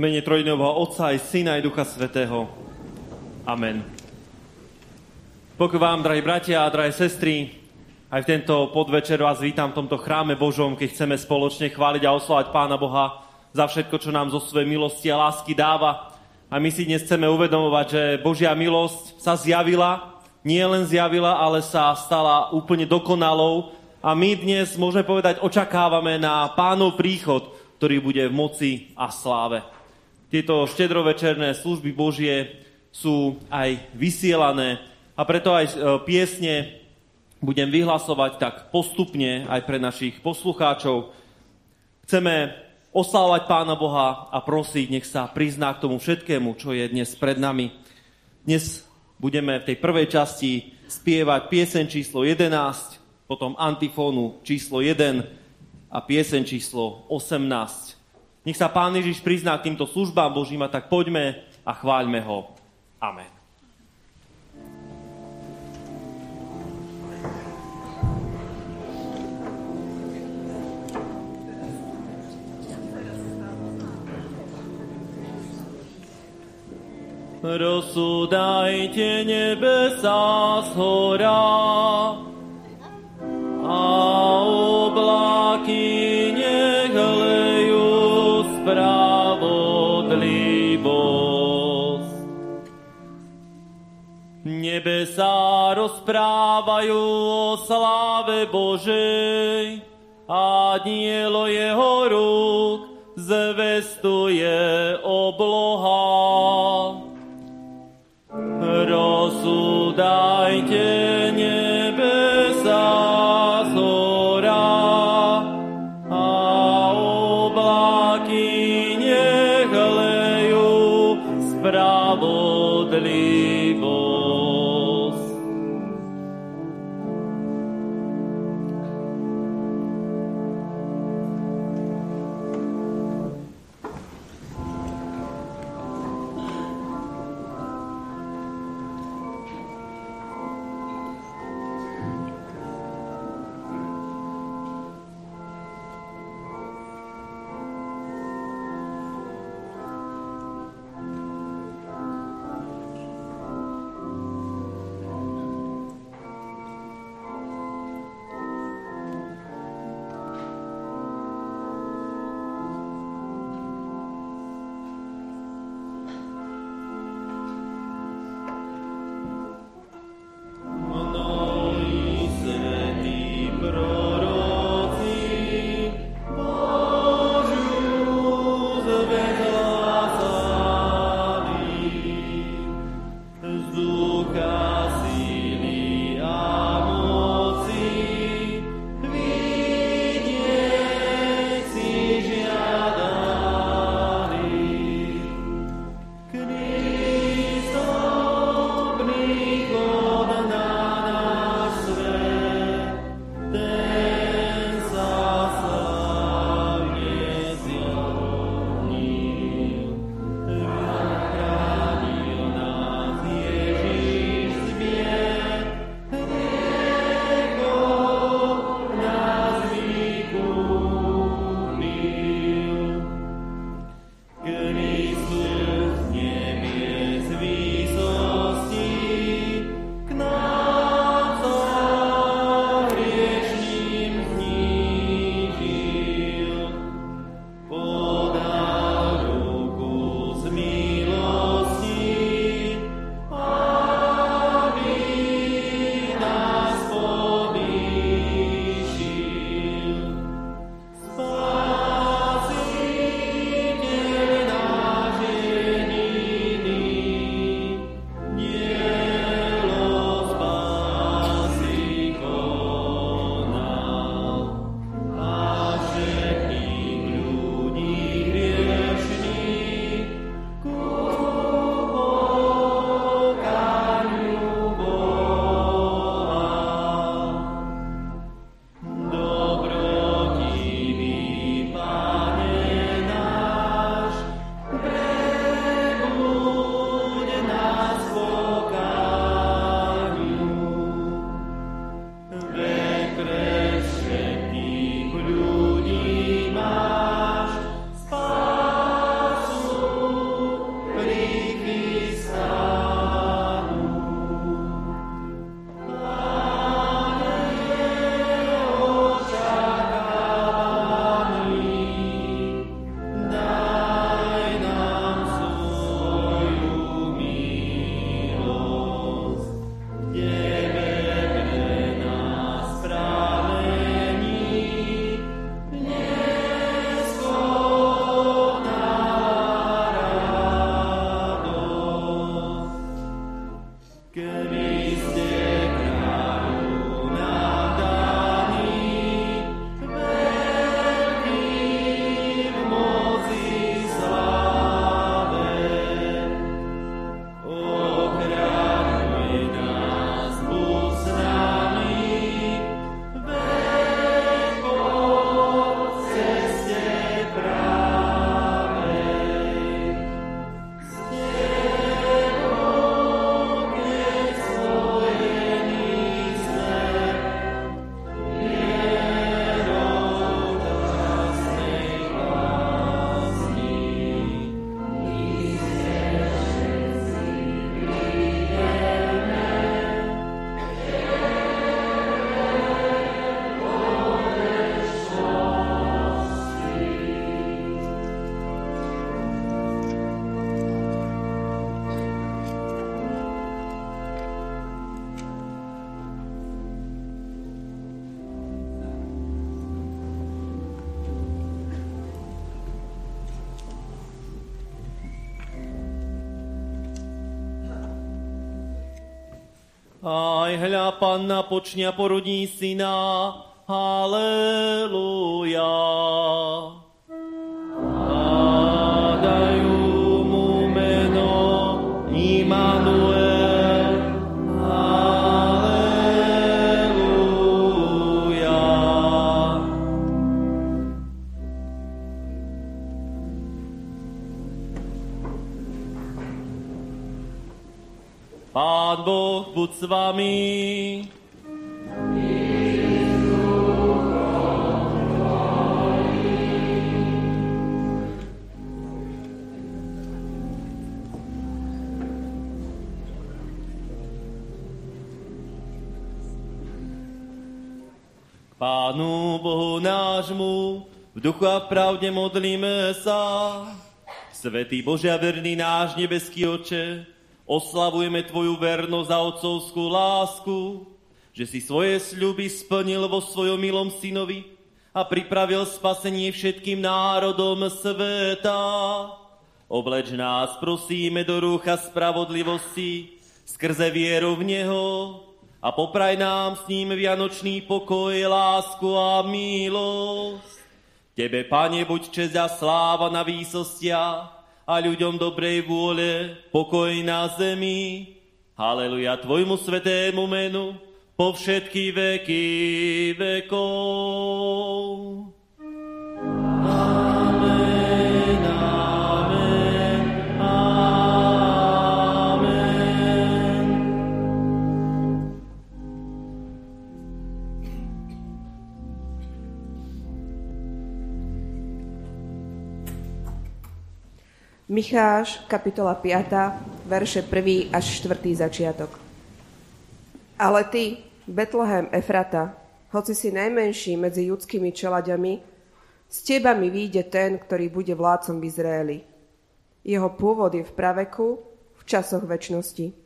mene Trojného Otca aj Syna aj Ducha Svetého. Amen. Pokoj vám, drahí bratia a drahé sestry. Aj v tento podvečer vás vítam v tomto chráme Božom, keď chceme spoločne chváliť a oslovať Pána Boha za všetko, čo nám zo svojej milosti a lásky dáva. A my si dnes chceme uvedomovať, že Božia milosť sa zjavila, nie len zjavila, ale sa stala úplne dokonalou. A my dnes, môžeme povedať, očakávame na pánov príchod, ktorý bude v moci a sláve. Tieto štedrovečerné služby Božie sú aj vysielané a preto aj e, piesne budem vyhlasovať tak postupne aj pre našich poslucháčov. Chceme oslavovať Pána Boha a prosiť, nech sa prizná k tomu všetkému, čo je dnes pred nami. Dnes budeme v tej prvej časti spievať piesen číslo 11, potom antifónu číslo 1 a piesen číslo 18. Nech sa Pán Ježiš prizná k týmto službám Božím a tak poďme a chváľme ho. Amen. Rozsúdajte nebesa z hora Nebesa rozprávajú o sláve Božej a dielo jeho rúk zvestuje obloha. Rozsúdajte nebesa hľa, panna počnia porodí syna. Halelúja. Buď s vami. Pánu Bohu nášmu, v duchu a v pravde modlíme sa. Svetý Božia verný náš nebeský oče, oslavujeme Tvoju vernosť a otcovskú lásku, že si svoje sľuby splnil vo svojom milom synovi a pripravil spasenie všetkým národom sveta. Obleč nás, prosíme, do rúcha spravodlivosti, skrze vieru v Neho a popraj nám s ním vianočný pokoj, lásku a milosť. Tebe, Pane, buď česť a sláva na výsostiach a ľuďom dobrej vôle, pokoj na zemi. Haleluja Tvojmu svetému menu, po všetky veky vekov. Micháš, kapitola 5, verše 1. až 4. začiatok. Ale ty, Betlehem Efrata, hoci si najmenší medzi judskými čeladiami, z teba mi ten, ktorý bude vládcom v Izraeli. Jeho pôvod je v praveku, v časoch väčšnosti.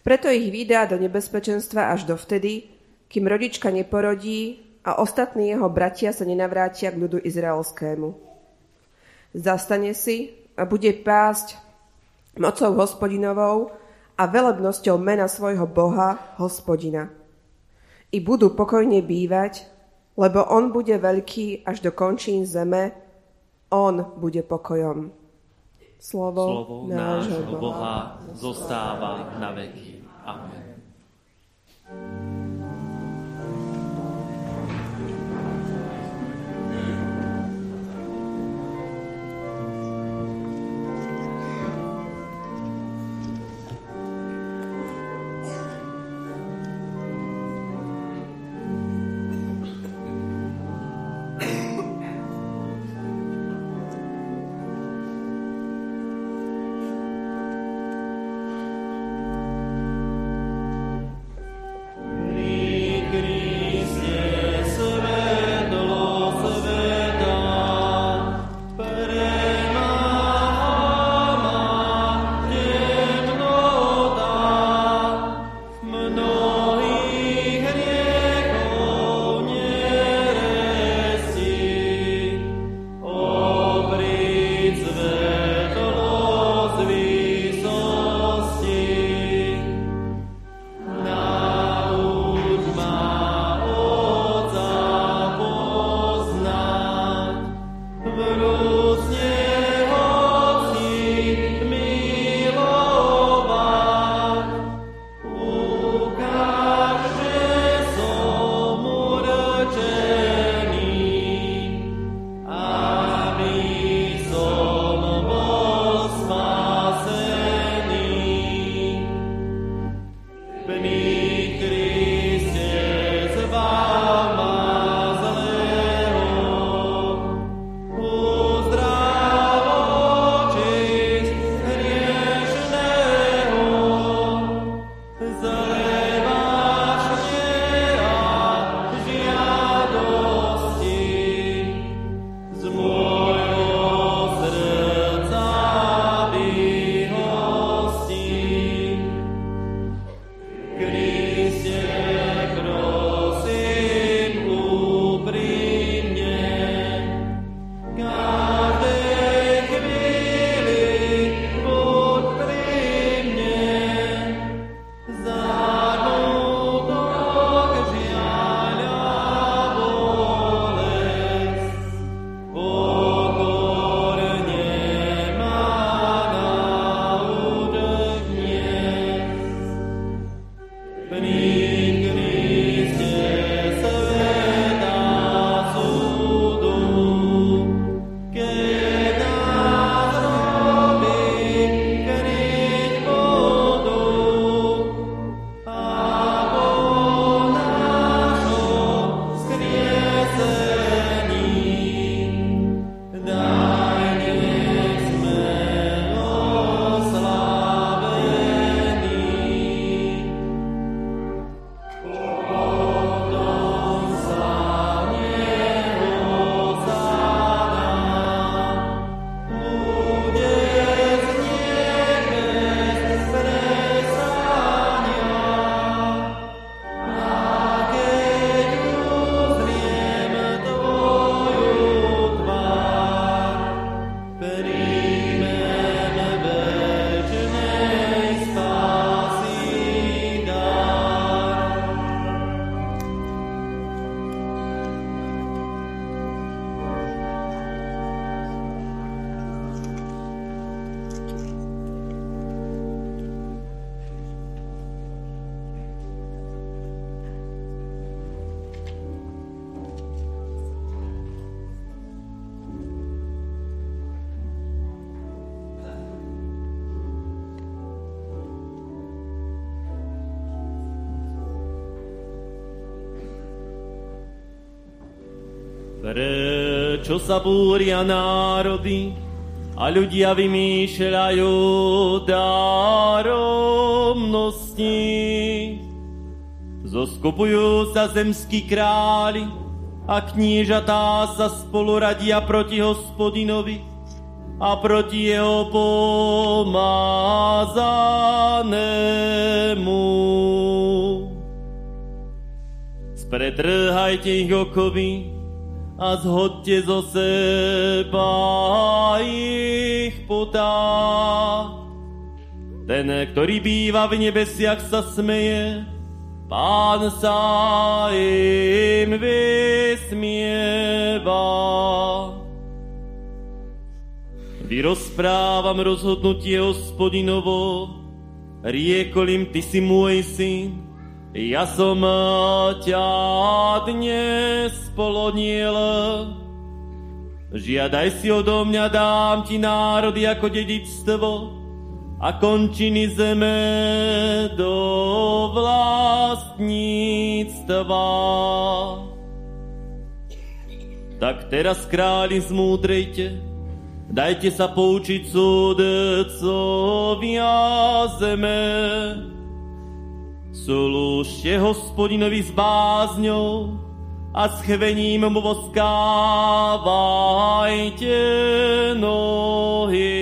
Preto ich vydá do nebezpečenstva až dovtedy, kým rodička neporodí a ostatní jeho bratia sa nenavrátia k ľudu izraelskému. Zastane si a bude pásť mocou hospodinovou a velebnosťou mena svojho Boha, hospodina. I budú pokojne bývať, lebo on bude veľký až do končín zeme, on bude pokojom. Slovo, Slovo nášho Boha zostáva na veky. Amen. Prečo sa búria národy a ľudia vymýšľajú daromnosti? Zoskupujú sa zemskí králi a knížatá sa spolu radia proti hospodinovi a proti jeho pomázanému. Spretrhajte ich okovy a zhodte zo seba ich putá. Ten, ktorý býva v nebesiach, sa smeje, Pán sa im vysmieva. Vyrozprávam rozhodnutie hospodinovo, riekol im, ty si môj syn, ja som ťa dnes poloniel. Žiadaj si odo mňa, dám ti národy ako dedictvo a končiny zeme do vlastníctva. Tak teraz králi zmúdrejte, dajte sa poučiť súdcovia zeme, Slúžte hospodinovi s bázňou a s chvením mu voskávajte nohy.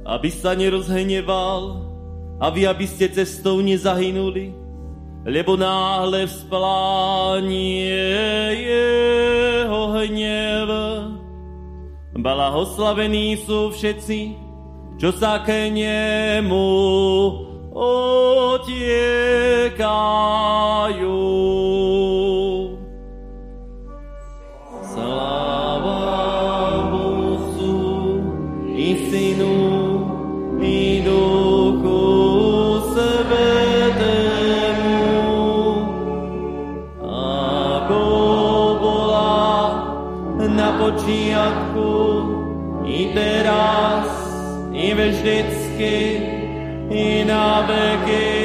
Aby sa nerozhneval a vy, aby ste cestou nezahynuli, lebo náhle vzplánie jeho hnev. Blahoslavení sú všetci, čo sa k nemu otiekajú. Vždycky, i na veky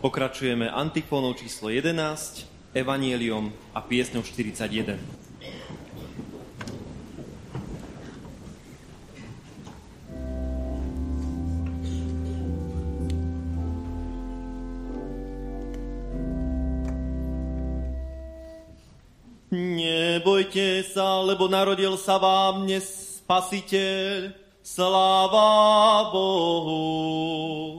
Pokračujeme antifónou číslo 11, evanieliom a piesňou 41. Nebojte sa, lebo narodil sa vám dnes spasiteľ, sláva Bohu.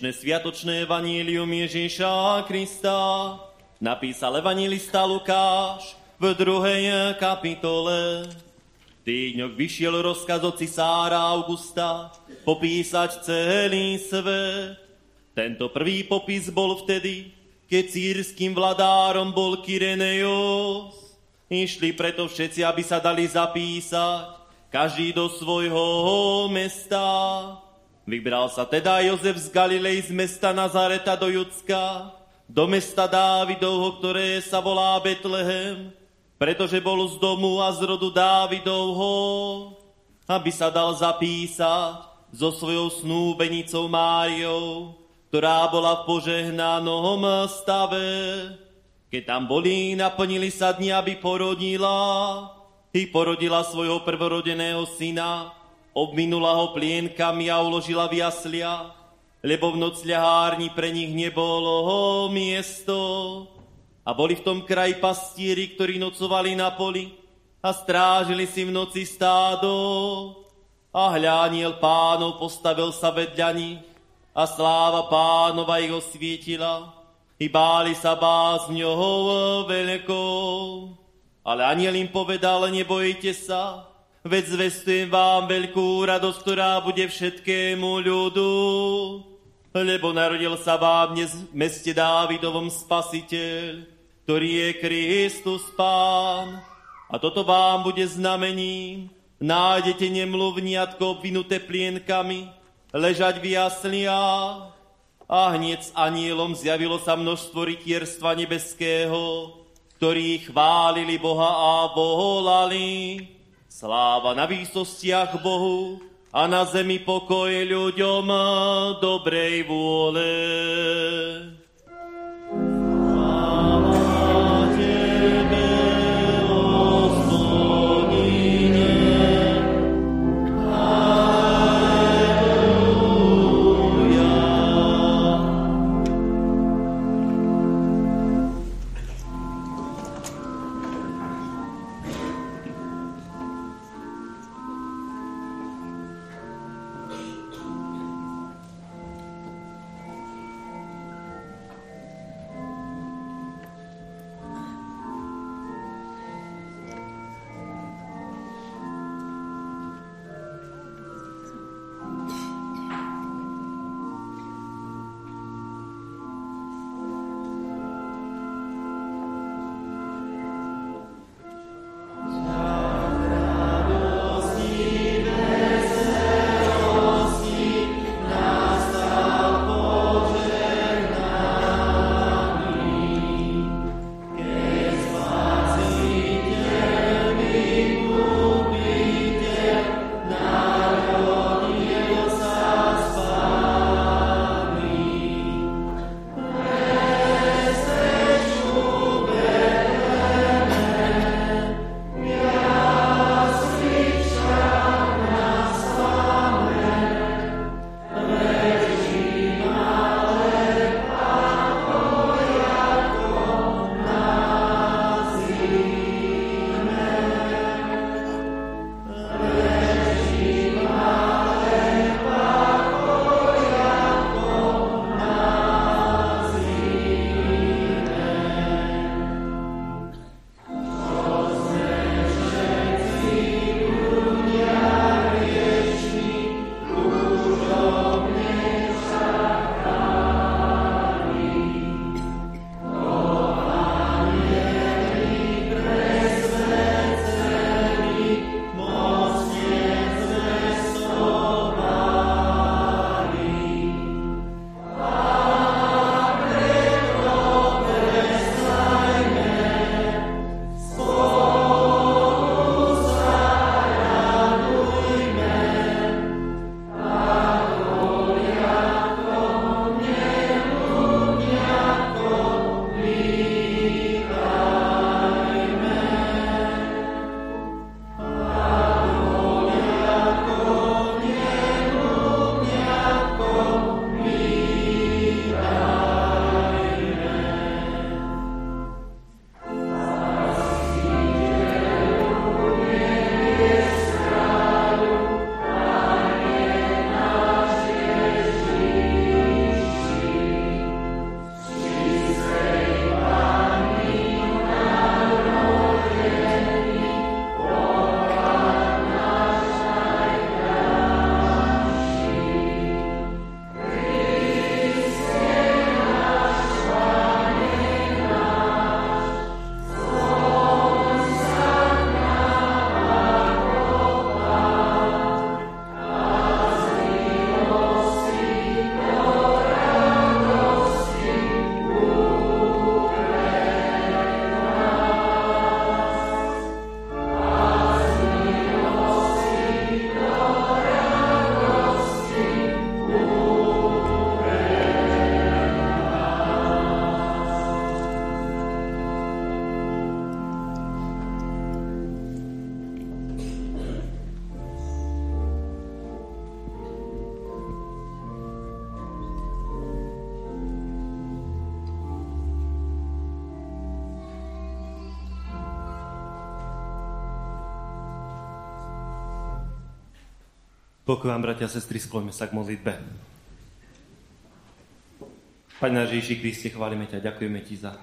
Dnešné sviatočné evanílium Ježíša Krista napísal evangelista Lukáš v druhej kapitole. V týdňoch vyšiel rozkaz od cisára Augusta popísať celý svet. Tento prvý popis bol vtedy, keď sírským vladárom bol Kyreneos. Išli preto všetci, aby sa dali zapísať, každý do svojho mesta. Vybral sa teda Jozef z Galilei z mesta Nazareta do Judska, do mesta Dávidovho, ktoré sa volá Betlehem, pretože bol z domu a z rodu Dávidovho, aby sa dal zapísať so svojou snúbenicou Máriou, ktorá bola v požehnanom stave. Keď tam boli, naplnili sa dni, aby porodila, i porodila svojho prvorodeného syna, obminula ho plienkami a uložila v jasliach, lebo v nocľahárni pre nich nebolo miesto. A boli v tom kraji pastieri, ktorí nocovali na poli a strážili si v noci stádo. A hľaniel pánov postavil sa vedľa nich a sláva pánova ich osvietila. I báli sa bázňou veľkou. Ale aniel im povedal, nebojte sa, veď zvestujem vám veľkú radosť, ktorá bude všetkému ľudu. Lebo narodil sa vám dnes v meste Dávidovom spasiteľ, ktorý je Kristus Pán. A toto vám bude znamením. Nájdete nemluvniatko obvinuté plienkami, ležať v jasliach. A hneď s anielom zjavilo sa množstvo rytierstva nebeského, ktorí chválili Boha a volali. Sláva na výsostiach Bohu a na zemi pokoj ľuďom dobrej vôle. Pokoj vám, bratia a sestry, skloňme sa k modlitbe. Pane náš Ježiši Kriste, chválime ťa, ďakujeme ti za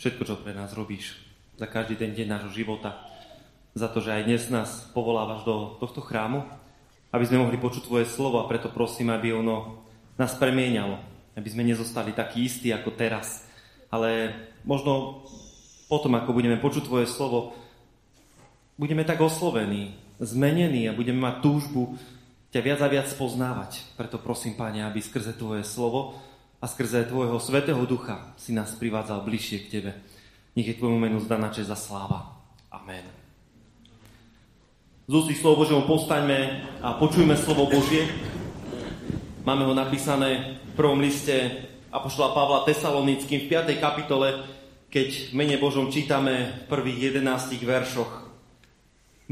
všetko, čo pre nás robíš, za každý ten deň nášho života, za to, že aj dnes nás povolávaš do tohto chrámu, aby sme mohli počuť Tvoje slovo a preto prosím, aby ono nás premieňalo, aby sme nezostali takí istí ako teraz, ale možno potom, ako budeme počuť Tvoje slovo, budeme tak oslovení, zmenení a budeme mať túžbu ťa viac a viac poznávať. Preto prosím, Pane, aby skrze Tvoje slovo a skrze Tvojho Svetého Ducha si nás privádzal bližšie k Tebe. Nech je Tvojmu menu zdaná čest za sláva. Amen. Z ústí slovo Božiemu postaňme a počujme slovo Božie. Máme ho napísané v prvom liste Apoštola Pavla Tesalonickým v 5. kapitole, keď v mene Božom čítame v prvých 11 veršoch.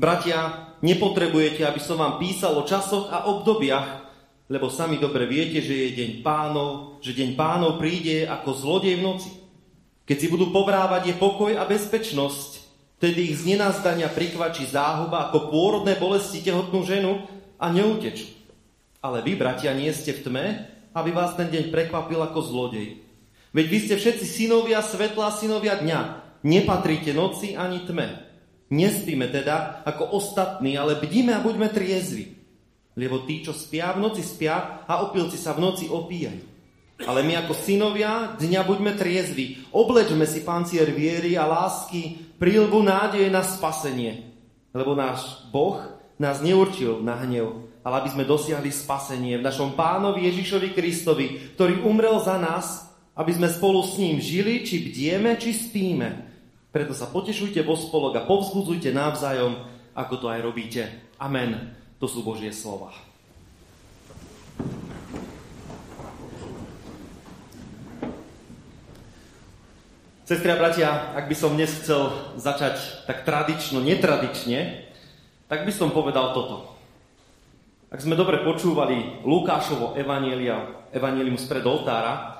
Bratia, nepotrebujete, aby som vám písal o časoch a obdobiach, lebo sami dobre viete, že je deň pánov, že deň pánov príde ako zlodej v noci. Keď si budú povrávať je pokoj a bezpečnosť, tedy ich z nenazdania prikvačí záhuba ako pôrodné bolesti tehotnú ženu a neutečú. Ale vy, bratia, nie ste v tme, aby vás ten deň prekvapil ako zlodej. Veď vy ste všetci synovia svetla, synovia dňa. Nepatríte noci ani tme. Nespíme teda ako ostatní, ale bdíme a buďme triezvi. Lebo tí, čo spia, v noci spia a opilci sa v noci opíjajú. Ale my ako synovia dňa buďme triezvi. Oblečme si pancier viery a lásky, prílbu nádeje na spasenie. Lebo náš Boh nás neurčil na hnev, ale aby sme dosiahli spasenie v našom pánovi Ježišovi Kristovi, ktorý umrel za nás, aby sme spolu s ním žili, či bdieme, či spíme. Preto sa potešujte vo spolok a povzbudzujte navzájom, ako to aj robíte. Amen. To sú Božie slova. Sestri a bratia, ak by som dnes chcel začať tak tradično, netradične, tak by som povedal toto. Ak sme dobre počúvali Lukášovo evanielium spred oltára,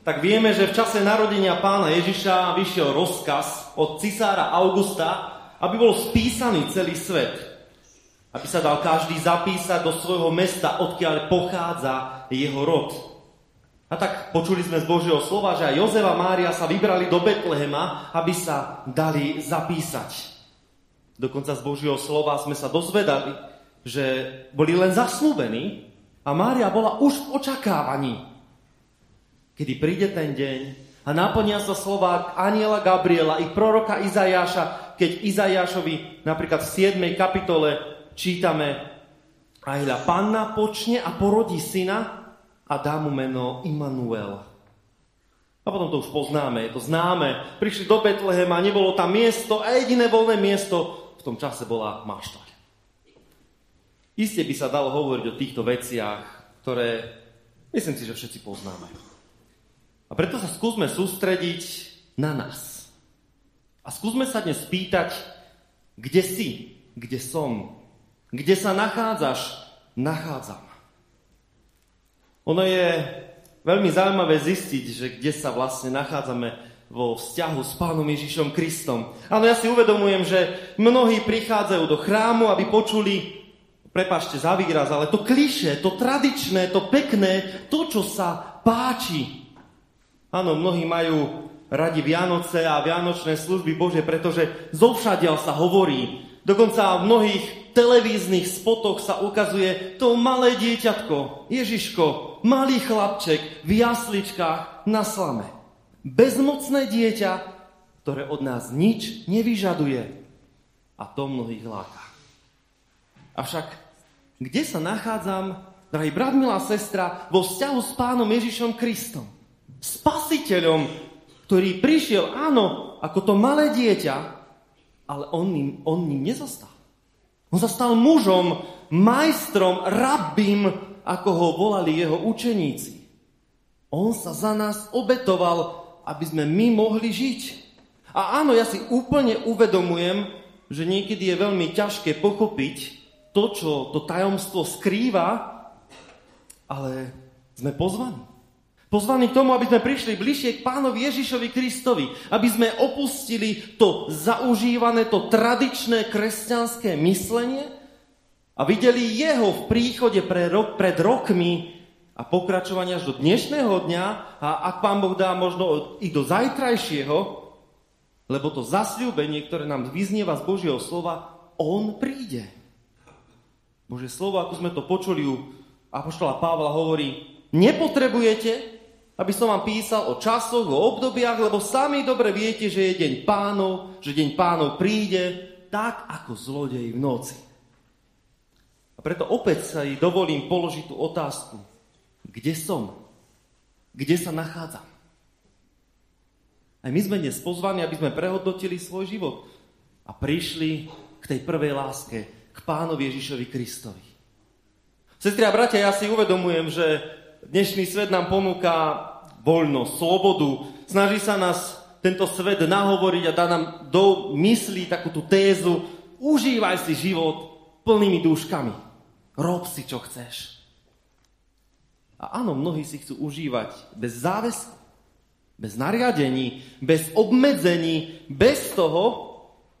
tak vieme, že v čase narodenia pána Ježiša vyšiel rozkaz od cisára Augusta, aby bol spísaný celý svet aby sa dal každý zapísať do svojho mesta, odkiaľ pochádza jeho rod. A tak počuli sme z Božieho slova, že aj Jozef a Mária sa vybrali do Betlehema, aby sa dali zapísať. Dokonca z Božieho slova sme sa dozvedali, že boli len zaslúbení a Mária bola už v očakávaní, kedy príde ten deň a naplnia sa slova aniela Gabriela i proroka Izajáša, keď Izajášovi napríklad v 7. kapitole čítame, a hľa panna počne a porodí syna a dá mu meno Immanuel. A potom to už poznáme, je to známe. Prišli do Betlehema, nebolo tam miesto a jediné voľné miesto v tom čase bola maštaľ. Isté by sa dalo hovoriť o týchto veciach, ktoré myslím si, že všetci poznáme. A preto sa skúsme sústrediť na nás. A skúsme sa dnes spýtať, kde si, kde som, kde sa nachádzaš? Nachádzam. Ono je veľmi zaujímavé zistiť, že kde sa vlastne nachádzame vo vzťahu s Pánom Ježišom Kristom. Áno, ja si uvedomujem, že mnohí prichádzajú do chrámu, aby počuli, prepašte za výraz, ale to kliše, to tradičné, to pekné, to, čo sa páči. Áno, mnohí majú radi Vianoce a Vianočné služby Bože, pretože zovšadiaľ sa hovorí, dokonca v mnohých televíznych spotoch sa ukazuje to malé dieťatko, Ježiško, malý chlapček v jasličkách na slame. Bezmocné dieťa, ktoré od nás nič nevyžaduje. A to mnohých láka. Avšak, kde sa nachádzam, drahý brat, milá sestra, vo vzťahu s pánom Ježišom Kristom? Spasiteľom, ktorý prišiel, áno, ako to malé dieťa, ale on ním, on ním nezostal. On sa stal mužom, majstrom, rabím, ako ho volali jeho učeníci. On sa za nás obetoval, aby sme my mohli žiť. A áno, ja si úplne uvedomujem, že niekedy je veľmi ťažké pochopiť to, čo to tajomstvo skrýva, ale sme pozvaní. Pozvaní k tomu, aby sme prišli bližšie k pánovi Ježišovi Kristovi, aby sme opustili to zaužívané, to tradičné kresťanské myslenie a videli jeho v príchode pre rok, pred rokmi a pokračovania až do dnešného dňa a ak pán Boh dá možno i do zajtrajšieho, lebo to zasľúbenie, ktoré nám vyznieva z Božieho slova, on príde. Bože slovo, ako sme to počuli u Apoštola Pavla, hovorí, nepotrebujete, aby som vám písal o časoch, o obdobiach, lebo sami dobre viete, že je deň pánov, že deň pánov príde, tak ako zlodej v noci. A preto opäť sa jej dovolím položiť tú otázku. Kde som? Kde sa nachádzam? Aj my sme dnes pozvaní, aby sme prehodnotili svoj život a prišli k tej prvej láske, k pánovi Ježišovi Kristovi. Sestri a bratia, ja si uvedomujem, že dnešný svet nám ponúka voľnosť, slobodu. Snaží sa nás tento svet nahovoriť a dá nám do myslí takú tú tézu užívaj si život plnými dúškami. Rob si, čo chceš. A áno, mnohí si chcú užívať bez záväzku, bez nariadení, bez obmedzení, bez toho,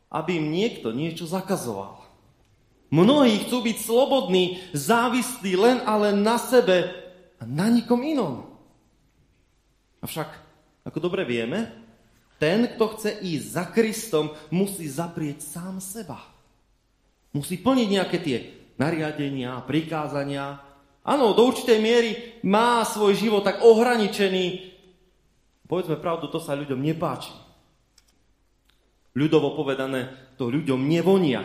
aby im niekto niečo zakazoval. Mnohí chcú byť slobodní, závislí len a len na sebe a na nikom inom. Avšak, ako dobre vieme, ten, kto chce ísť za Kristom, musí zaprieť sám seba. Musí plniť nejaké tie nariadenia, prikázania, Áno, do určitej miery má svoj život tak ohraničený. Povedzme pravdu, to sa ľuďom nepáči. Ľudovo povedané, to ľuďom nevonia.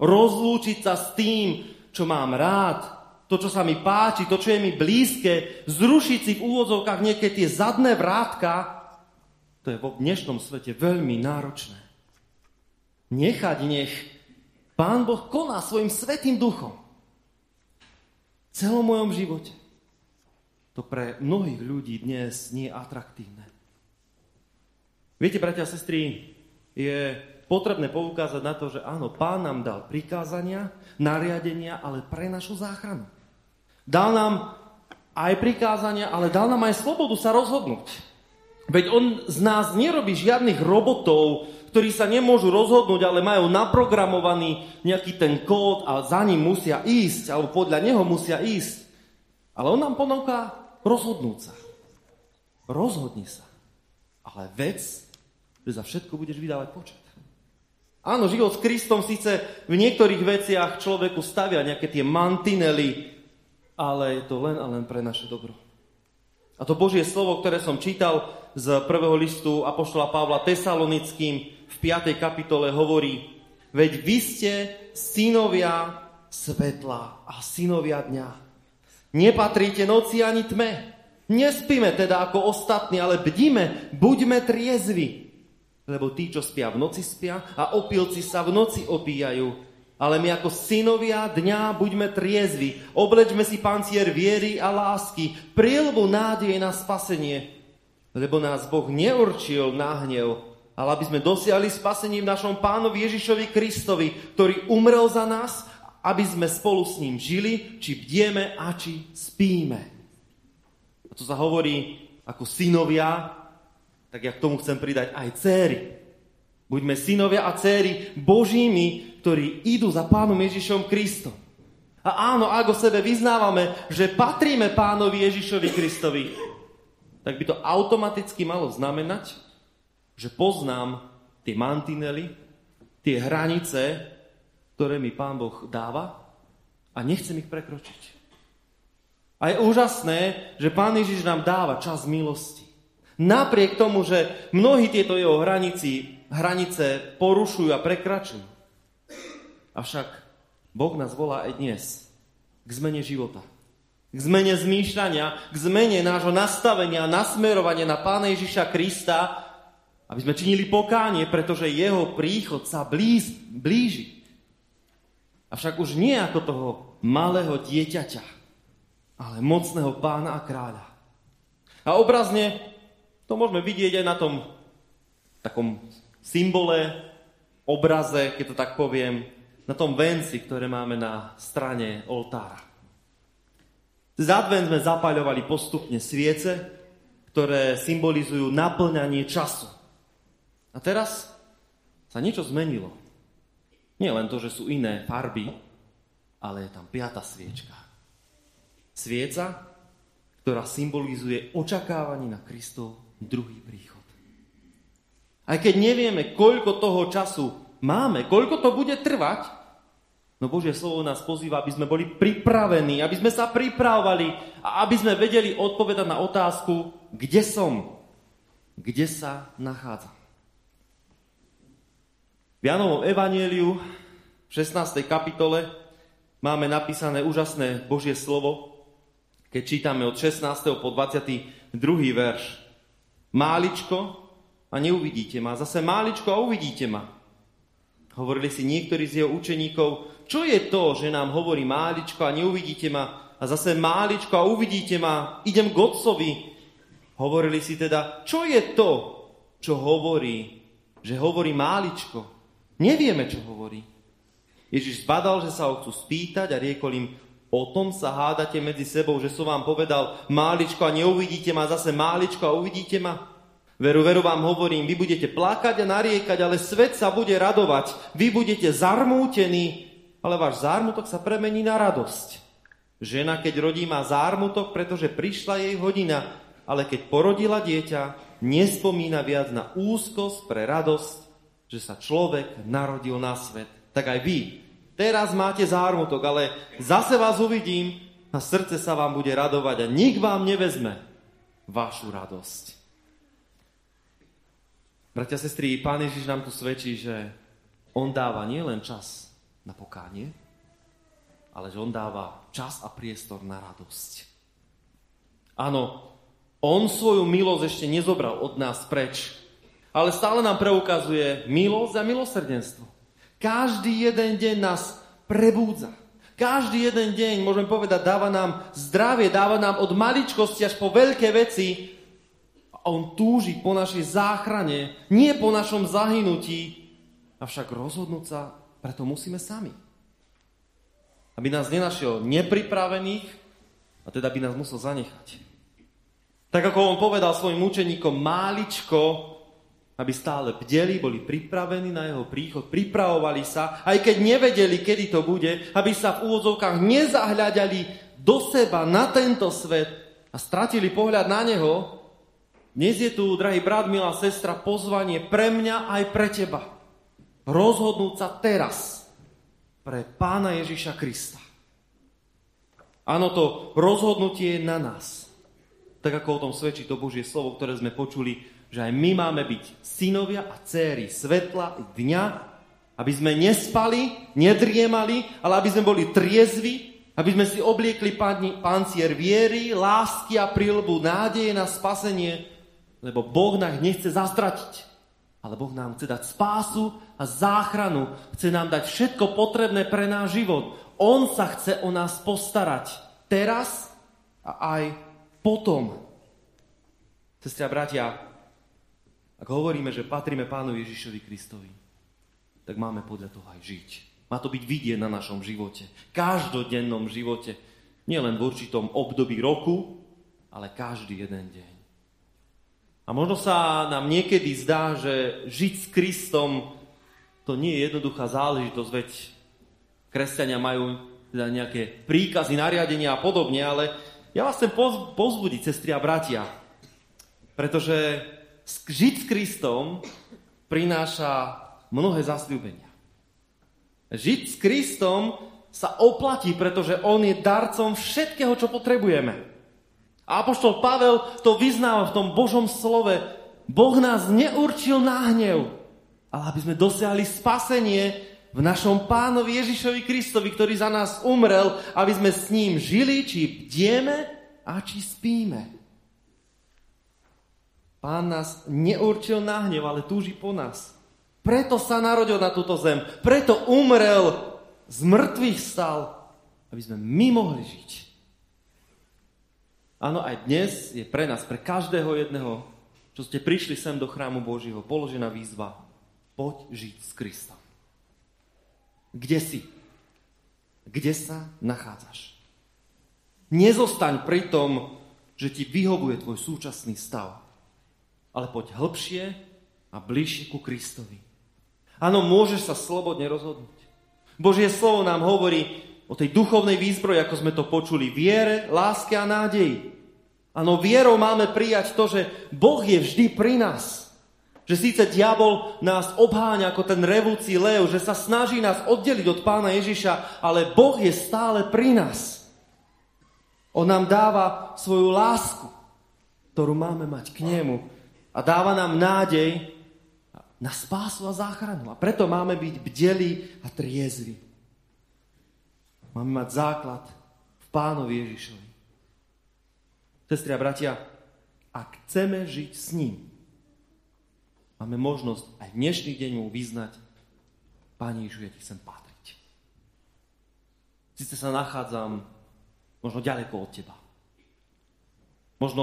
Rozlúčiť sa s tým, čo mám rád, to, čo sa mi páči, to, čo je mi blízke, zrušiť si v úvodzovkách nejaké tie zadné vrátka, to je vo dnešnom svete veľmi náročné. Nechať nech Pán Boh koná svojim svetým duchom celom mojom živote. To pre mnohých ľudí dnes nie je atraktívne. Viete, bratia a sestry, je potrebné poukázať na to, že áno, pán nám dal prikázania, nariadenia, ale pre našu záchranu. Dal nám aj prikázania, ale dal nám aj slobodu sa rozhodnúť. Veď on z nás nerobí žiadnych robotov, ktorí sa nemôžu rozhodnúť, ale majú naprogramovaný nejaký ten kód a za ním musia ísť, alebo podľa neho musia ísť. Ale on nám ponúka rozhodnúť sa. Rozhodni sa. Ale vec, že za všetko budeš vydávať počet. Áno, život s Kristom síce v niektorých veciach človeku stavia nejaké tie mantinely, ale je to len a len pre naše dobro. A to Božie slovo, ktoré som čítal z prvého listu Apoštola Pavla Tesalonickým, v 5. kapitole hovorí, veď vy ste synovia svetla a synovia dňa. Nepatríte noci ani tme. Nespíme teda ako ostatní, ale bdíme, buďme triezvi. Lebo tí, čo spia v noci spia a opilci sa v noci opíjajú. Ale my ako synovia dňa buďme triezvi. Oblečme si pancier viery a lásky. Prilbu nádej na spasenie. Lebo nás Boh neurčil na hnev, ale aby sme dosiahli spasenie v našom pánovi Ježišovi Kristovi, ktorý umrel za nás, aby sme spolu s ním žili, či bdieme a či spíme. A to sa hovorí ako synovia, tak ja k tomu chcem pridať aj céry. Buďme synovia a céry Božími, ktorí idú za pánom Ježišom Kristom. A áno, ak o sebe vyznávame, že patríme pánovi Ježišovi Kristovi, tak by to automaticky malo znamenať, že poznám tie mantinely, tie hranice, ktoré mi Pán Boh dáva a nechcem ich prekročiť. A je úžasné, že Pán Ježiš nám dáva čas milosti. Napriek tomu, že mnohí tieto jeho hranici, hranice porušujú a prekračujú. Avšak Boh nás volá aj dnes k zmene života. K zmene zmýšľania, k zmene nášho nastavenia, nasmerovania na Pána Ježiša Krista aby sme činili pokánie, pretože jeho príchod sa blíz, blíži. Avšak už nie ako toho malého dieťaťa, ale mocného pána a kráľa. A obrazne to môžeme vidieť aj na tom takom symbole, obraze, keď to tak poviem, na tom venci, ktoré máme na strane oltára. Cez advent sme zapaľovali postupne sviece, ktoré symbolizujú naplňanie času. A teraz sa niečo zmenilo. Nie len to, že sú iné farby, ale je tam piata sviečka. Svieca, ktorá symbolizuje očakávanie na Kristov druhý príchod. Aj keď nevieme, koľko toho času máme, koľko to bude trvať, no Božie slovo nás pozýva, aby sme boli pripravení, aby sme sa pripravovali a aby sme vedeli odpovedať na otázku, kde som, kde sa nachádzam. V Janovom evanieliu v 16. kapitole máme napísané úžasné Božie slovo, keď čítame od 16. po 22. verš. Máličko a neuvidíte ma. Zase máličko a uvidíte ma. Hovorili si niektorí z jeho učeníkov, čo je to, že nám hovorí máličko a neuvidíte ma a zase máličko a uvidíte ma, idem k otcovi. Hovorili si teda, čo je to, čo hovorí, že hovorí máličko. Nevieme, čo hovorí. Ježiš zbadal, že sa ho chcú spýtať a riekol im, o tom sa hádate medzi sebou, že som vám povedal máličko a neuvidíte ma, zase máličko a uvidíte ma. Veru, veru vám hovorím, vy budete plakať a nariekať, ale svet sa bude radovať. Vy budete zarmútení, ale váš zármutok sa premení na radosť. Žena, keď rodí, má zármutok, pretože prišla jej hodina, ale keď porodila dieťa, nespomína viac na úzkosť pre radosť, že sa človek narodil na svet. Tak aj vy. Teraz máte zármutok, ale zase vás uvidím a srdce sa vám bude radovať a nik vám nevezme vašu radosť. Bratia, sestry, Pán Ježiš nám tu svedčí, že On dáva nielen čas na pokánie, ale že On dáva čas a priestor na radosť. Áno, On svoju milosť ešte nezobral od nás preč, ale stále nám preukazuje milosť a milosrdenstvo. Každý jeden deň nás prebúdza. Každý jeden deň, môžeme povedať, dáva nám zdravie, dáva nám od maličkosti až po veľké veci, a on túži po našej záchrane, nie po našom zahynutí, avšak rozhodnúť sa preto musíme sami. Aby nás nenašiel nepripravených a teda by nás musel zanechať. Tak ako on povedal svojim učeníkom, máličko, aby stále bdeli, boli pripravení na jeho príchod, pripravovali sa, aj keď nevedeli, kedy to bude, aby sa v úvodzovkách nezahľadali do seba, na tento svet a stratili pohľad na neho, dnes je tu, drahý brat, milá sestra, pozvanie pre mňa aj pre teba. Rozhodnúť sa teraz pre pána Ježiša Krista. Áno, to rozhodnutie je na nás. Tak ako o tom svedčí to Božie slovo, ktoré sme počuli, že aj my máme byť synovia a céry svetla dňa, aby sme nespali, nedriemali, ale aby sme boli triezvi, aby sme si obliekli pancier viery, lásky a prílbu, nádeje na spasenie, lebo Boh nás nechce zastratiť, ale Boh nám chce dať spásu a záchranu. Chce nám dať všetko potrebné pre náš život. On sa chce o nás postarať. Teraz a aj potom. Sestri a bratia, ak hovoríme, že patríme Pánu Ježišovi Kristovi, tak máme podľa toho aj žiť. Má to byť vidieť na našom živote. Každodennom živote. Nielen v určitom období roku, ale každý jeden deň. A možno sa nám niekedy zdá, že žiť s Kristom to nie je jednoduchá záležitosť, veď kresťania majú teda nejaké príkazy, nariadenia a podobne, ale ja vás chcem pozbudiť, sestri a bratia, pretože žiť s Kristom prináša mnohé zasľúbenia. Žiť s Kristom sa oplatí, pretože On je darcom všetkého, čo potrebujeme. A apoštol Pavel to vyznáva v tom Božom slove. Boh nás neurčil na hnev, ale aby sme dosiahli spasenie v našom pánovi Ježišovi Kristovi, ktorý za nás umrel, aby sme s ním žili, či bdieme a či spíme. Pán nás neurčil na hnev, ale túži po nás. Preto sa narodil na túto zem. Preto umrel, z mŕtvych stal, aby sme my mohli žiť. Áno, aj dnes je pre nás, pre každého jedného, čo ste prišli sem do chrámu Božího, položená výzva. Poď žiť s Kristom. Kde si? Kde sa nachádzaš? Nezostaň pri tom, že ti vyhovuje tvoj súčasný stav, ale poď hĺbšie a bližšie ku Kristovi. Áno, môžeš sa slobodne rozhodnúť. Božie slovo nám hovorí, o tej duchovnej výzbroji, ako sme to počuli, viere, láske a nádeji. Áno, vierou máme prijať to, že Boh je vždy pri nás. Že síce diabol nás obháňa ako ten revúci lev, že sa snaží nás oddeliť od pána Ježiša, ale Boh je stále pri nás. On nám dáva svoju lásku, ktorú máme mať k nemu. A dáva nám nádej na spásu a záchranu. A preto máme byť bdelí a triezvi. Máme mať základ v pánovi Ježišovi. Sestri a bratia, ak chceme žiť s ním, máme možnosť aj dnešný deň mu vyznať, Pane Ježišu, ja ti chcem patriť. Sice sa nachádzam možno ďaleko od teba. Možno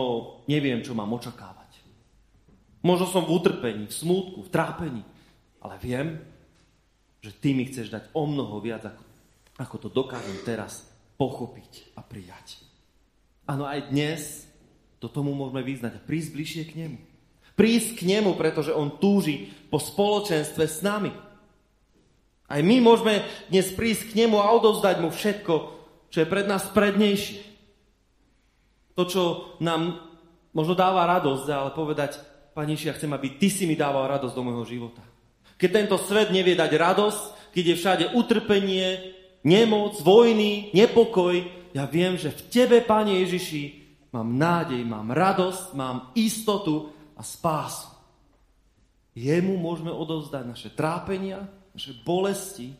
neviem, čo mám očakávať. Možno som v utrpení, v smútku, v trápení. Ale viem, že ty mi chceš dať o mnoho viac, ako, ako to dokážem teraz pochopiť a prijať. Áno, aj dnes to tomu môžeme vyznať a prísť bližšie k nemu. Prísť k nemu, pretože on túži po spoločenstve s nami. Aj my môžeme dnes prísť k nemu a odovzdať mu všetko, čo je pred nás prednejšie. To, čo nám možno dáva radosť, ale povedať, Pane ja chcem, aby Ty si mi dával radosť do môjho života. Keď tento svet nevie dať radosť, keď je všade utrpenie, nemoc, vojny, nepokoj, ja viem, že v Tebe, Pane Ježiši, mám nádej, mám radosť, mám istotu a spásu. Jemu môžeme odovzdať naše trápenia, naše bolesti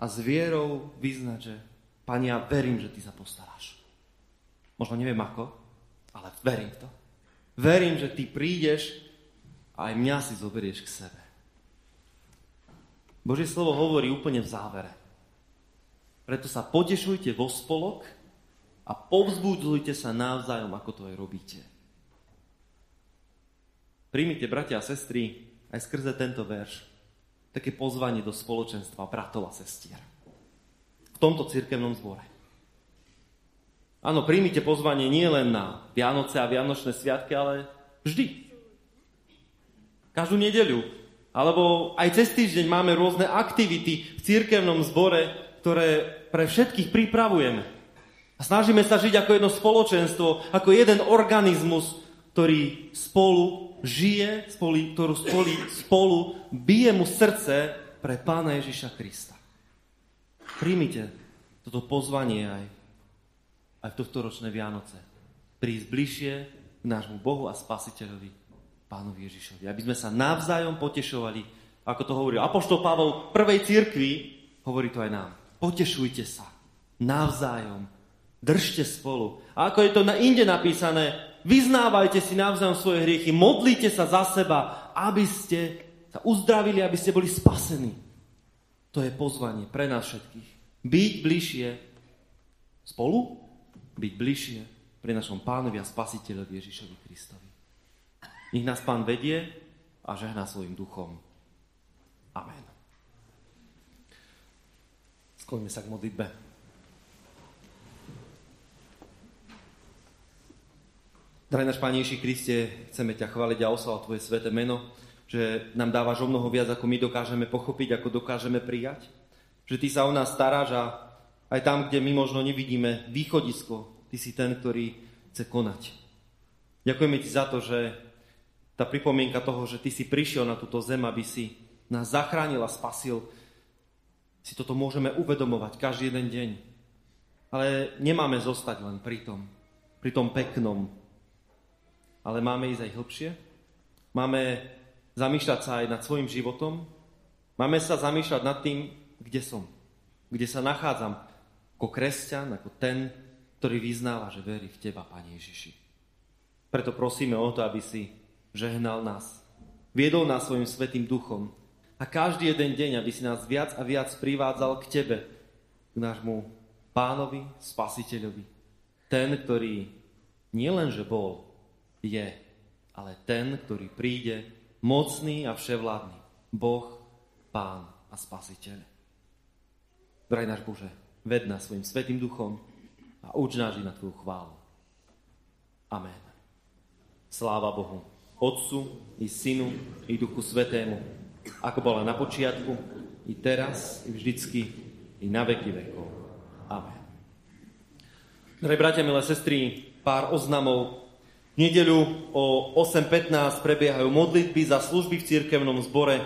a s vierou vyznať, že Pane, ja verím, že Ty sa postaráš. Možno neviem ako, ale verím v to. Verím, že ty prídeš a aj mňa si zoberieš k sebe. Božie slovo hovorí úplne v závere. Preto sa potešujte vo spolok a povzbudzujte sa navzájom, ako to aj robíte. Príjmite, bratia a sestry, aj skrze tento verš, také pozvanie do spoločenstva bratov a sestier. V tomto cirkevnom zbore. Áno, príjmite pozvanie nie len na Vianoce a Vianočné sviatky, ale vždy. Každú nedeľu. Alebo aj cez týždeň máme rôzne aktivity v církevnom zbore, ktoré pre všetkých pripravujeme. A snažíme sa žiť ako jedno spoločenstvo, ako jeden organizmus, ktorý spolu žije, spolu, ktorú spolu, spolu bije mu srdce pre Pána Ježiša Krista. Príjmite toto pozvanie aj aj v tohto ročné Vianoce. Prísť bližšie k nášmu Bohu a Spasiteľovi, Pánovi Ježišovi. Aby sme sa navzájom potešovali, ako to hovoril Apoštol Pavol prvej cirkvi, hovorí to aj nám. Potešujte sa navzájom, držte spolu. A ako je to na inde napísané, vyznávajte si navzájom svoje hriechy, modlite sa za seba, aby ste sa uzdravili, aby ste boli spasení. To je pozvanie pre nás všetkých. Byť bližšie spolu byť bližšie pri našom pánovi a spasiteľovi Ježišovi Kristovi. Nech nás pán vedie a žehná svojim duchom. Amen. Skloňme sa k modlitbe. Drahý náš Pán Ježiši Kriste, chceme ťa chváliť a oslavať Tvoje sveté meno, že nám dávaš o mnoho viac, ako my dokážeme pochopiť, ako dokážeme prijať. Že Ty sa o nás staráš a aj tam, kde my možno nevidíme východisko, ty si ten, ktorý chce konať. Ďakujeme ti za to, že tá pripomienka toho, že ty si prišiel na túto zem, aby si nás zachránil a spasil, si toto môžeme uvedomovať každý jeden deň. Ale nemáme zostať len pri tom, pri tom peknom, ale máme ísť aj hĺbšie. Máme zamýšľať sa aj nad svojim životom. Máme sa zamýšľať nad tým, kde som, kde sa nachádzam, ako kresťan, ako ten, ktorý vyznáva, že verí v Teba, Pane Ježiši. Preto prosíme o to, aby si žehnal nás, viedol nás svojim svetým duchom a každý jeden deň, aby si nás viac a viac privádzal k Tebe, k nášmu pánovi, spasiteľovi. Ten, ktorý nielenže bol, je, ale ten, ktorý príde mocný a vševládny. Boh, Pán a Spasiteľ. Draj náš Bože, ved nás svojim svetým duchom a uč nás na Tvoju chválu. Amen. Sláva Bohu, Otcu i Synu i Duchu Svetému, ako bola na počiatku, i teraz, i vždycky, i na veky vekov. Amen. Drahí bratia, milé sestry, pár oznamov. V nedeľu o 8.15 prebiehajú modlitby za služby v cirkevnom zbore.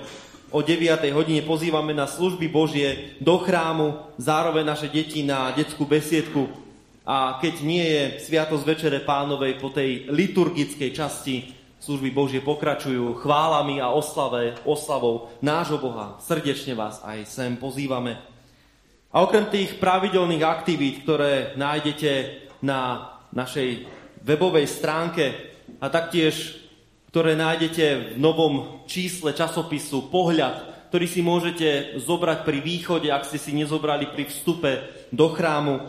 O 9. hodine pozývame na služby Božie do chrámu, zároveň naše deti na detskú besiedku. A keď nie je Sviatosť Večere Pánovej po tej liturgickej časti, služby Božie pokračujú chválami a oslave, oslavou nášho Boha. Srdečne vás aj sem pozývame. A okrem tých pravidelných aktivít, ktoré nájdete na našej webovej stránke a taktiež, ktoré nájdete v novom čísle časopisu Pohľad, ktorý si môžete zobrať pri východe, ak ste si nezobrali pri vstupe do chrámu.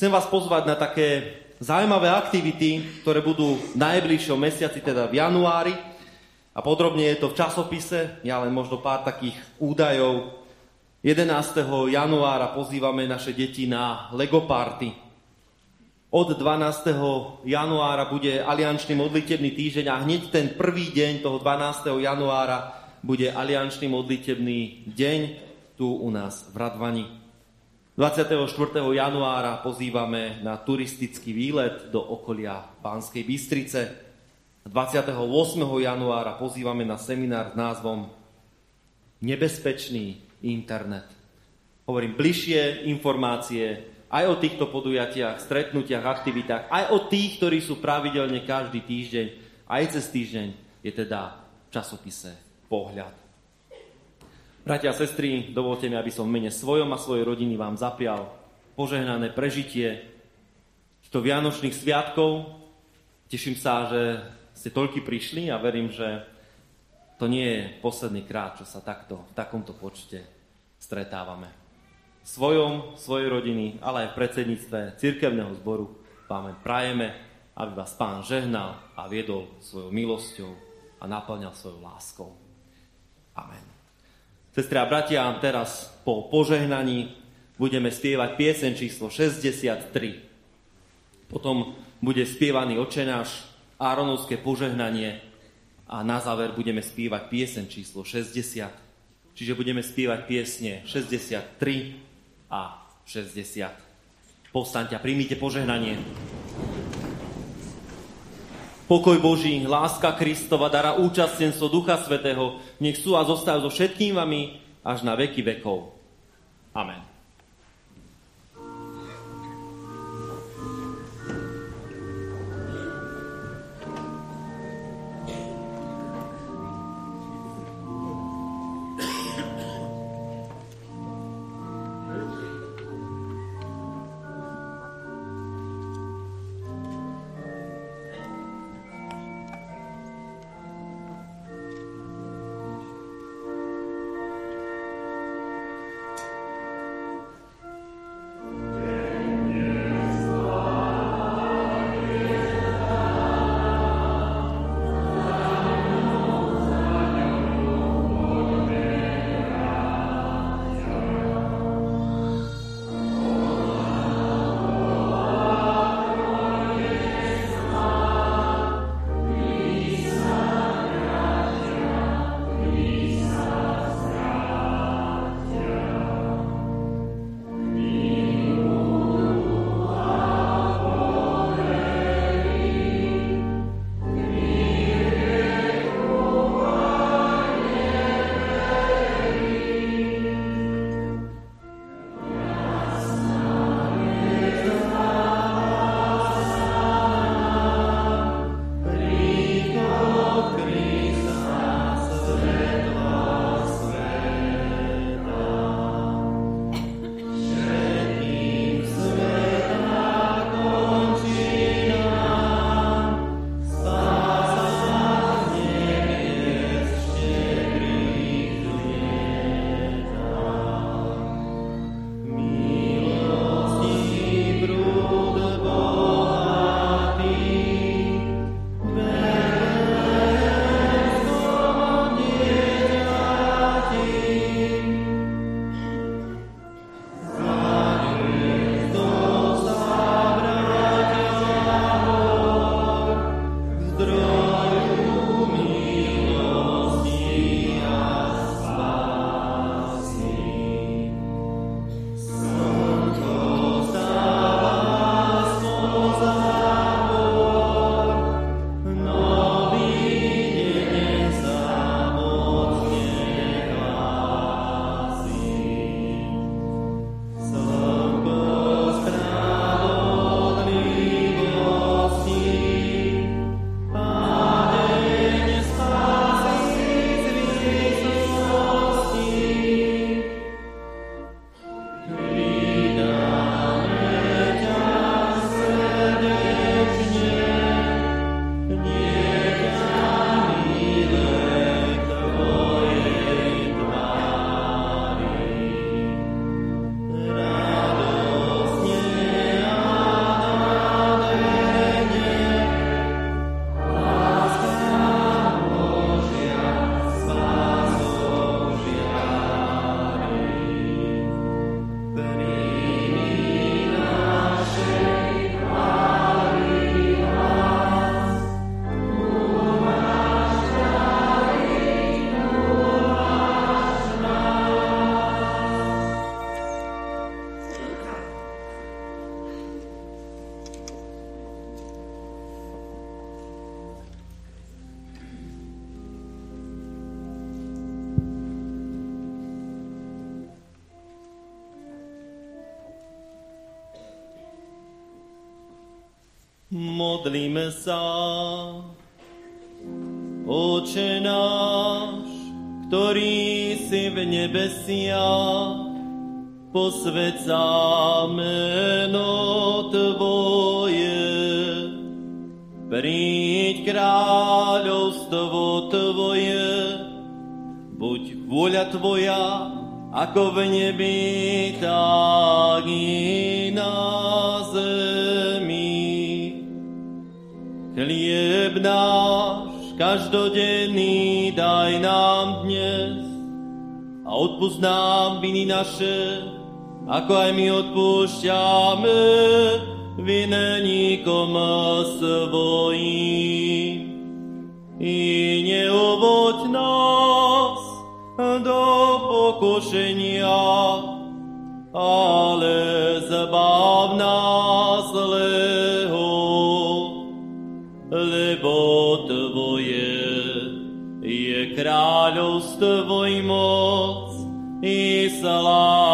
Chcem vás pozvať na také zaujímavé aktivity, ktoré budú v najbližšom mesiaci, teda v januári. A podrobne je to v časopise, ja len možno pár takých údajov 11. januára pozývame naše deti na Lego Party. Od 12. januára bude aliančný modlitebný týždeň a hneď ten prvý deň toho 12. januára bude aliančný modlitebný deň tu u nás v Radvani. 24. januára pozývame na turistický výlet do okolia Pánskej Bystrice. 28. januára pozývame na seminár s názvom Nebezpečný internet. Hovorím bližšie informácie aj o týchto podujatiach, stretnutiach, aktivitách, aj o tých, ktorí sú pravidelne každý týždeň, aj cez týždeň, je teda v časopise Pohľad. Bratia a sestry, dovolte mi, aby som v mene svojom a svojej rodiny vám zaprial požehnané prežitie týchto Vianočných sviatkov. Teším sa, že ste toľky prišli a verím, že to nie je posledný krát, čo sa takto, v takomto počte stretávame. Svojom, svojej rodiny, ale aj v predsedníctve cirkevného zboru vám prajeme, aby vás Pán žehnal a viedol svojou milosťou a naplňal svojou láskou. Amen. Sestri a bratia, teraz po požehnaní budeme spievať piesen číslo 63. Potom bude spievaný očenáš, Áronovské požehnanie a na záver budeme spievať piesen číslo 60. Čiže budeme spievať piesne 63 a 60. Povstaňte a príjmite požehnanie. Pokoj Boží, láska Kristova, dara účastenstvo Ducha Svetého, nech sú a zostávajú so všetkým vami až na veky vekov. Amen. Modlíme sa. Oče náš, ktorý si v nebesiach, posved sa meno Tvoje. Príď kráľovstvo Tvoje, buď vôľa Tvoja, ako v nebi, tak i Chlieb náš každodenný daj nám dnes a odpust nám viny naše, ako aj my odpúšťame vineníkom svojím. I neuvoď nás do pokušenia, ale zbav nás kráľovstvo i moc i sláva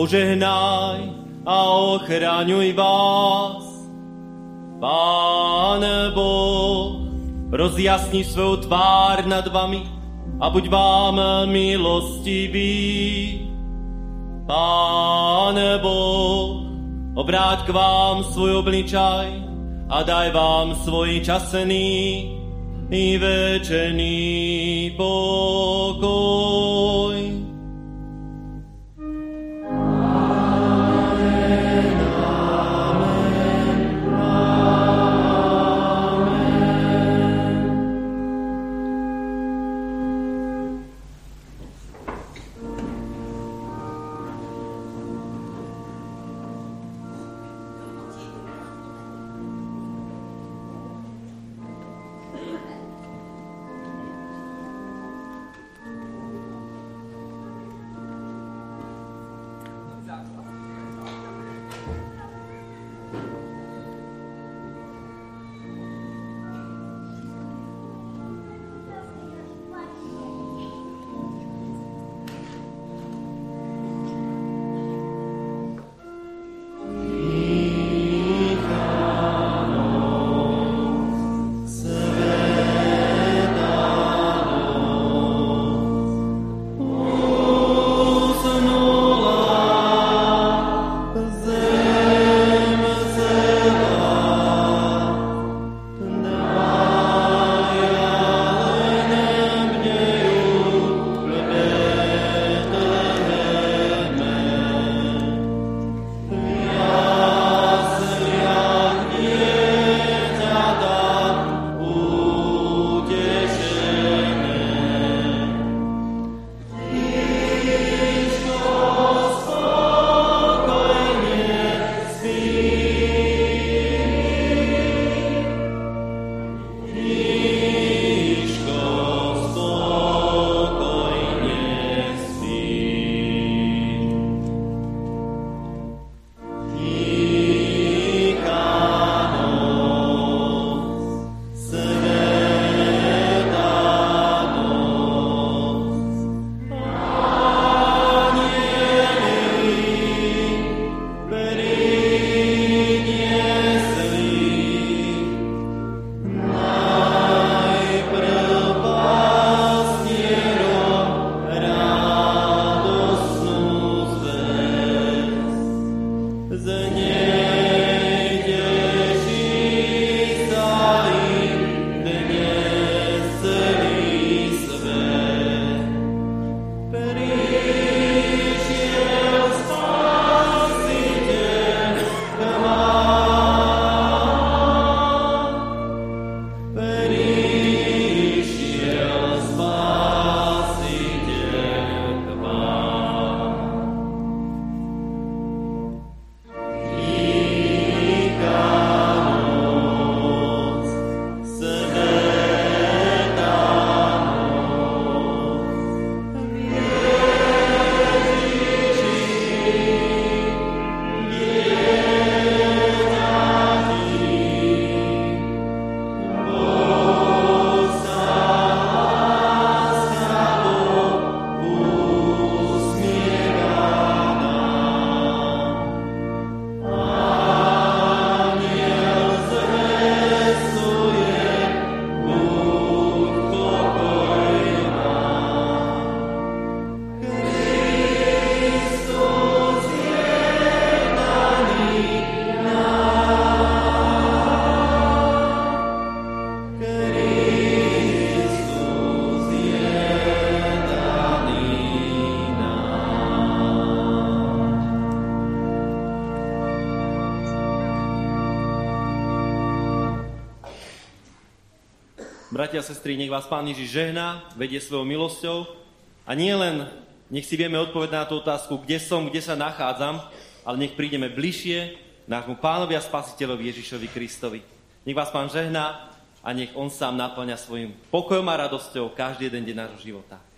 požehnaj a ochraňuj vás. Pane Boh, rozjasni svoju tvár nad vami a buď vám milostivý. Pane Boh, obráť k vám svoj obličaj a daj vám svoj časený i večený pokoj. Sestry, nech vás Pán Ježiš žehná, vedie svojou milosťou a nie len nech si vieme odpovedať na tú otázku, kde som, kde sa nachádzam, ale nech prídeme bližšie nášmu Pánovi a Spasiteľovi Ježišovi Kristovi. Nech vás Pán žehná a nech On sám naplňa svojim pokojom a radosťou každý jeden deň nášho života.